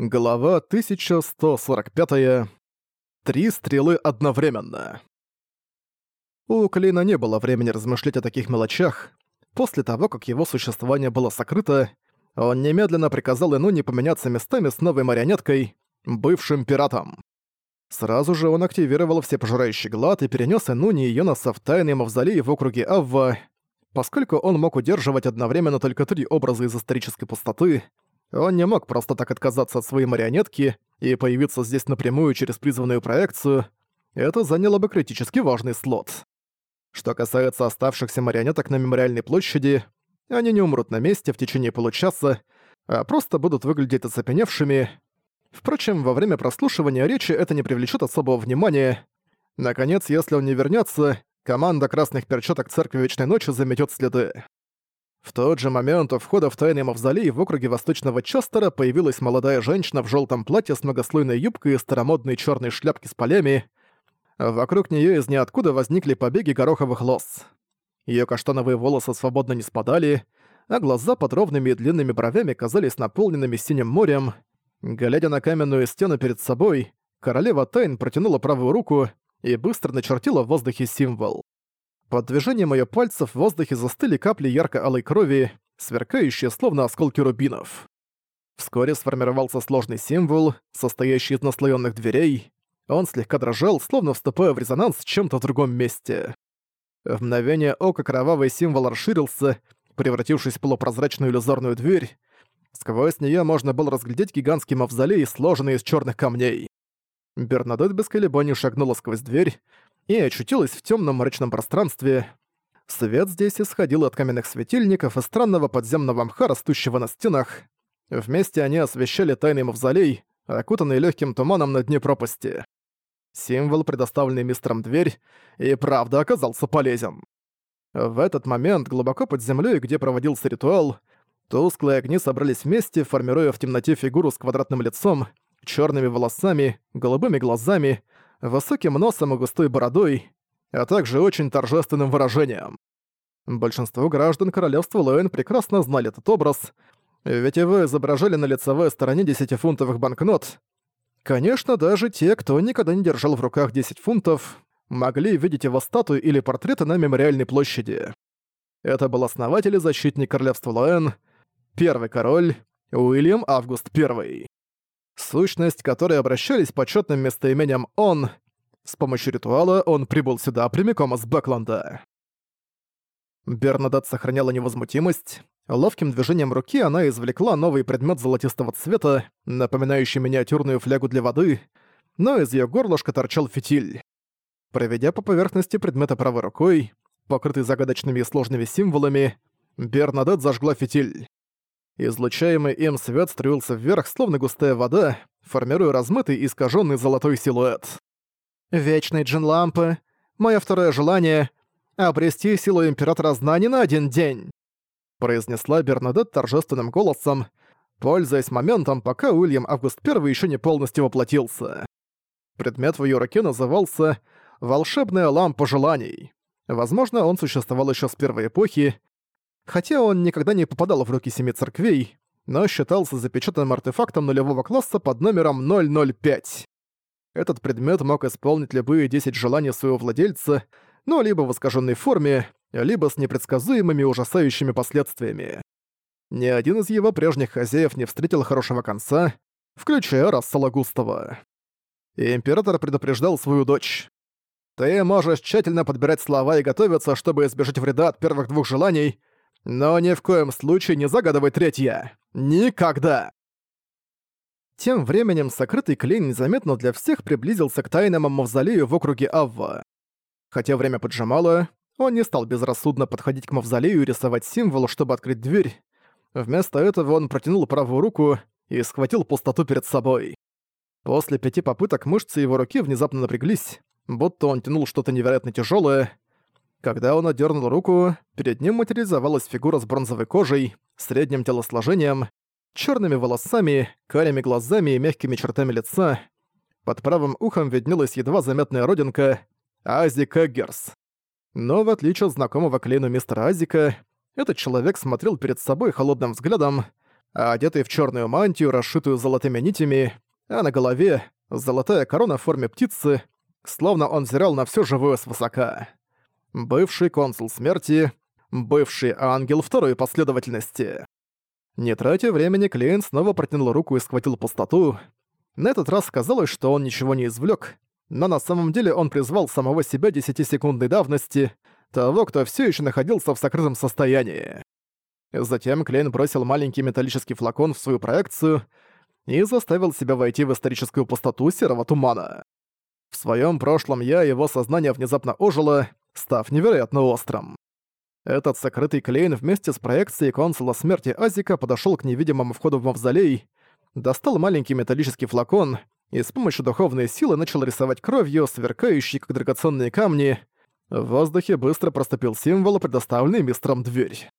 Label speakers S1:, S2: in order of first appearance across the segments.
S1: Глава 1145. Три стрелы одновременно. У Клина не было времени размышлять о таких мелочах. После того, как его существование было сокрыто, он немедленно приказал Инуне поменяться местами с новой марионеткой, бывшим пиратом. Сразу же он активировал все пожирающий глад и перенес Инуне ее носа в тайный мавзолей в округе Авва. Поскольку он мог удерживать одновременно только три образа из исторической пустоты — он не мог просто так отказаться от своей марионетки и появиться здесь напрямую через призванную проекцию. Это заняло бы критически важный слот. Что касается оставшихся марионеток на мемориальной площади, они не умрут на месте в течение получаса, а просто будут выглядеть оцепеневшими. Впрочем, во время прослушивания речи это не привлечет особого внимания. Наконец, если он не вернется, команда красных перчаток Церкви Вечной Ночи заметет следы. В тот же момент у входа в тайный мавзолей в округе Восточного Честера появилась молодая женщина в желтом платье с многослойной юбкой и старомодной черной шляпки с полями. Вокруг нее из ниоткуда возникли побеги гороховых лос. Ее каштановые волосы свободно не спадали, а глаза под ровными и длинными бровями казались наполненными синим морем. Глядя на каменную стену перед собой, королева Тайн протянула правую руку и быстро начертила в воздухе символ. Под движением её пальцев в воздухе застыли капли ярко-алой крови, сверкающие словно осколки рубинов. Вскоре сформировался сложный символ, состоящий из наслоённых дверей. Он слегка дрожал, словно вступая в резонанс с чем-то в другом месте. В мгновение ока кровавый символ расширился, превратившись в полупрозрачную иллюзорную дверь. Сквозь неё можно было разглядеть гигантский мавзолей, сложенный из чёрных камней. Бернадет без колебаний шагнула сквозь дверь, и очутилась в темном мрачном пространстве. Свет здесь исходил от каменных светильников и странного подземного мха, растущего на стенах. Вместе они освещали тайный мавзолей, окутанный легким туманом на дне пропасти. Символ, предоставленный мистером дверь, и правда оказался полезен. В этот момент, глубоко под землей, где проводился ритуал, тусклые огни собрались вместе, формируя в темноте фигуру с квадратным лицом, черными волосами, голубыми глазами высоким носом и густой бородой, а также очень торжественным выражением. Большинство граждан королевства Лоэн прекрасно знали этот образ, ведь его изображали на лицевой стороне десятифунтовых банкнот. Конечно, даже те, кто никогда не держал в руках 10 фунтов, могли видеть его статуи или портреты на мемориальной площади. Это был основатель и защитник королевства Лоэн, первый король Уильям Август I. Сущность, которой обращались почетным местоимением «Он», с помощью ритуала он прибыл сюда прямиком из Бэкланда. Бернадет сохраняла невозмутимость. Ловким движением руки она извлекла новый предмет золотистого цвета, напоминающий миниатюрную флягу для воды, но из ее горлышка торчал фитиль. Проведя по поверхности предмета правой рукой, покрытый загадочными и сложными символами, Бернадет зажгла фитиль. Излучаемый им свет струился вверх, словно густая вода, формируя размытый и искажённый золотой силуэт. Вечные джин лампы, мое второе желание — обрести силу Императора Знаний на один день!» произнесла Бернадет торжественным голосом, пользуясь моментом, пока Уильям Август Первый еще не полностью воплотился. Предмет в ее руке назывался «Волшебная лампа желаний». Возможно, он существовал еще с первой эпохи, Хотя он никогда не попадал в руки семи церквей, но считался запечатанным артефактом нулевого класса под номером 005. Этот предмет мог исполнить любые 10 желаний своего владельца, но либо в искаженной форме, либо с непредсказуемыми ужасающими последствиями. Ни один из его прежних хозяев не встретил хорошего конца, включая Рассела Густава. И император предупреждал свою дочь. «Ты можешь тщательно подбирать слова и готовиться, чтобы избежать вреда от первых двух желаний, но ни в коем случае не загадывай третье. Никогда!» Тем временем сокрытый Клин незаметно для всех приблизился к тайному мавзолею в округе Авва. Хотя время поджимало, он не стал безрассудно подходить к мавзолею и рисовать символ, чтобы открыть дверь. Вместо этого он протянул правую руку и схватил пустоту перед собой. После пяти попыток мышцы его руки внезапно напряглись, будто он тянул что-то невероятно тяжелое, когда он одернул руку, перед ним материализовалась фигура с бронзовой кожей, средним телосложением, черными волосами, карими глазами и мягкими чертами лица. Под правым ухом виднелась едва заметная родинка Азика Герс. Но в отличие от знакомого Клейну мистера Азика, этот человек смотрел перед собой холодным взглядом, а одетый в черную мантию, расшитую золотыми нитями, а на голове золотая корона в форме птицы, словно он взирал на все живое свысока бывший консул смерти, бывший ангел второй последовательности. Не тратя времени, Клейн снова протянул руку и схватил пустоту. На этот раз казалось, что он ничего не извлек, но на самом деле он призвал самого себя десятисекундной давности, того, кто все еще находился в сокрытом состоянии. Затем Клейн бросил маленький металлический флакон в свою проекцию и заставил себя войти в историческую пустоту серого тумана. В своем прошлом я его сознание внезапно ожило, став невероятно острым. Этот сокрытый клейн вместе с проекцией консула смерти Азика подошел к невидимому входу в мавзолей, достал маленький металлический флакон и с помощью духовной силы начал рисовать кровью, сверкающей как драгоценные камни. В воздухе быстро проступил символ, предоставленный мистером дверь.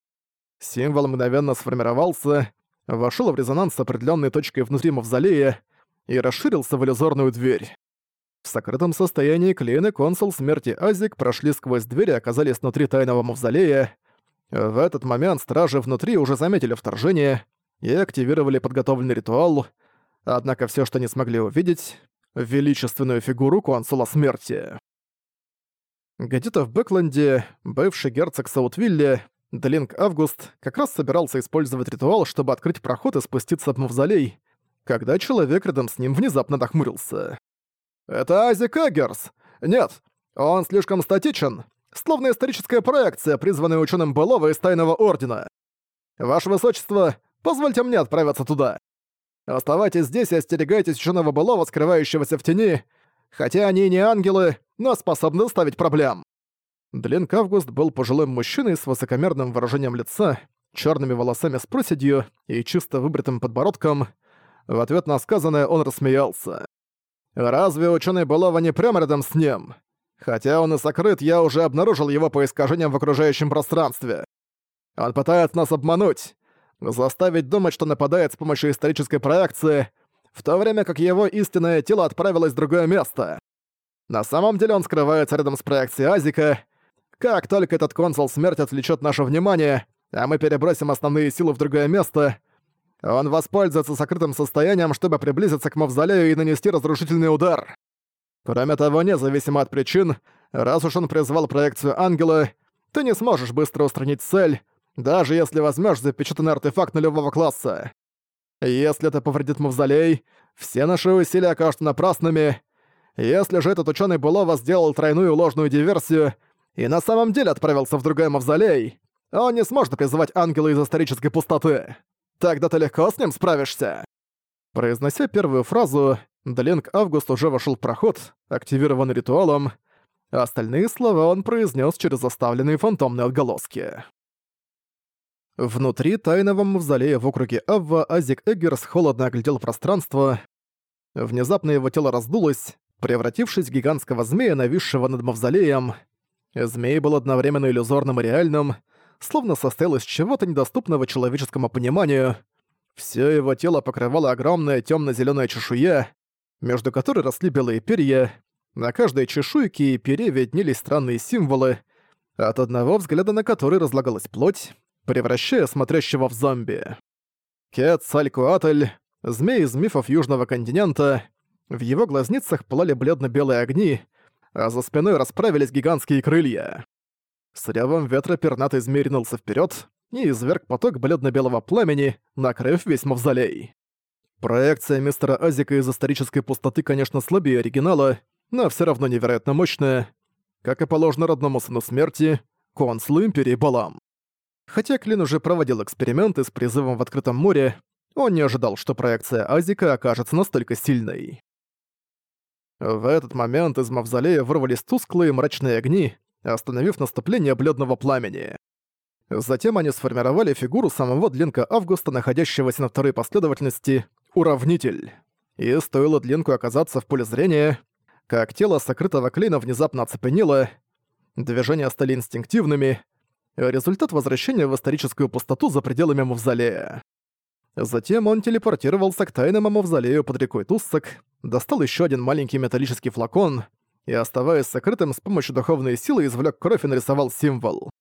S1: Символ мгновенно сформировался, вошел в резонанс с определенной точкой внутри мавзолея и расширился в иллюзорную дверь. В сокрытом состоянии Клейн и консул смерти Азик прошли сквозь дверь и оказались внутри тайного мавзолея. В этот момент стражи внутри уже заметили вторжение и активировали подготовленный ритуал, однако все, что не смогли увидеть — величественную фигуру консула смерти. Где-то в Бэкленде бывший герцог Саутвилле Длинг Август как раз собирался использовать ритуал, чтобы открыть проход и спуститься в мавзолей, когда человек рядом с ним внезапно нахмурился. Это Айзек Эггерс. Нет, он слишком статичен, словно историческая проекция, призванная ученым былого из Тайного Ордена. Ваше Высочество, позвольте мне отправиться туда. Оставайтесь здесь и остерегайтесь ученого былого, скрывающегося в тени, хотя они и не ангелы, но способны ставить проблем. Длинк Август был пожилым мужчиной с высокомерным выражением лица, черными волосами с проседью и чисто выбритым подбородком. В ответ на сказанное он рассмеялся. Разве ученый былого не прямо рядом с ним? Хотя он и сокрыт, я уже обнаружил его по искажениям в окружающем пространстве. Он пытается нас обмануть, заставить думать, что нападает с помощью исторической проекции, в то время как его истинное тело отправилось в другое место. На самом деле он скрывается рядом с проекцией Азика. Как только этот консул смерти отвлечет наше внимание, а мы перебросим основные силы в другое место — он воспользуется сокрытым состоянием, чтобы приблизиться к мавзолею и нанести разрушительный удар. Кроме того, независимо от причин, раз уж он призвал проекцию ангела, ты не сможешь быстро устранить цель, даже если возьмешь запечатанный артефакт нулевого класса. Если это повредит мавзолей, все наши усилия окажутся напрасными. Если же этот ученый Булова сделал тройную ложную диверсию и на самом деле отправился в другой мавзолей, он не сможет призывать ангела из исторической пустоты. Тогда ты легко с ним справишься!» Произнося первую фразу, Долинг Август уже вошел в проход, активированный ритуалом, а остальные слова он произнес через оставленные фантомные отголоски. Внутри тайного мавзолея в округе Авва Азик Эггерс холодно оглядел пространство. Внезапно его тело раздулось, превратившись в гигантского змея, нависшего над мавзолеем. Змей был одновременно иллюзорным и реальным — словно состоял из чего-то недоступного человеческому пониманию. Все его тело покрывало огромная темно-зеленая чешуя, между которой росли белые перья. На каждой чешуйке и пере виднелись странные символы, от одного взгляда на который разлагалась плоть, превращая смотрящего в зомби. Кецалькуатль, змей из мифов Южного континента, в его глазницах плали бледно-белые огни, а за спиной расправились гигантские крылья. С ревом ветра пернатый змей ринулся вперед и изверг поток бледно-белого пламени, накрыв весь мавзолей. Проекция мистера Азика из исторической пустоты, конечно, слабее оригинала, но все равно невероятно мощная, как и положено родному сыну смерти, консулу Империи Балам. Хотя Клин уже проводил эксперименты с призывом в открытом море, он не ожидал, что проекция Азика окажется настолько сильной. В этот момент из мавзолея вырвались тусклые мрачные огни остановив наступление бледного пламени. Затем они сформировали фигуру самого длинка Августа, находящегося на второй последовательности «Уравнитель». И стоило длинку оказаться в поле зрения, как тело сокрытого клина внезапно оцепенело, движения стали инстинктивными, результат возвращения в историческую пустоту за пределами Мавзолея. Затем он телепортировался к тайному Мавзолею под рекой Туссак, достал еще один маленький металлический флакон — и, оставаясь сокрытым с помощью духовной силы, извлек кровь и нарисовал символ.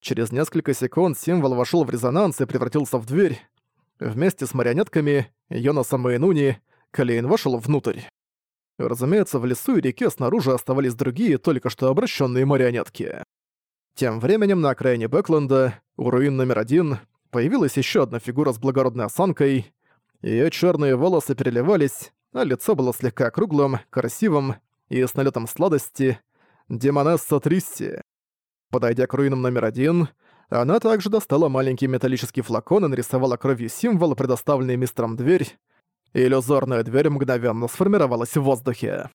S1: Через несколько секунд символ вошел в резонанс и превратился в дверь. Вместе с марионетками, Йонасом и Нуни, Калейн вошел внутрь. Разумеется, в лесу и реке снаружи оставались другие, только что обращенные марионетки. Тем временем на окраине Бэкленда, у руин номер один, появилась еще одна фигура с благородной осанкой. Ее черные волосы переливались, а лицо было слегка круглым, красивым и с налетом сладости Демонесса Трисси. Подойдя к руинам номер один, она также достала маленький металлический флакон и нарисовала кровью символ, предоставленный мистером дверь. Иллюзорная дверь мгновенно сформировалась в воздухе.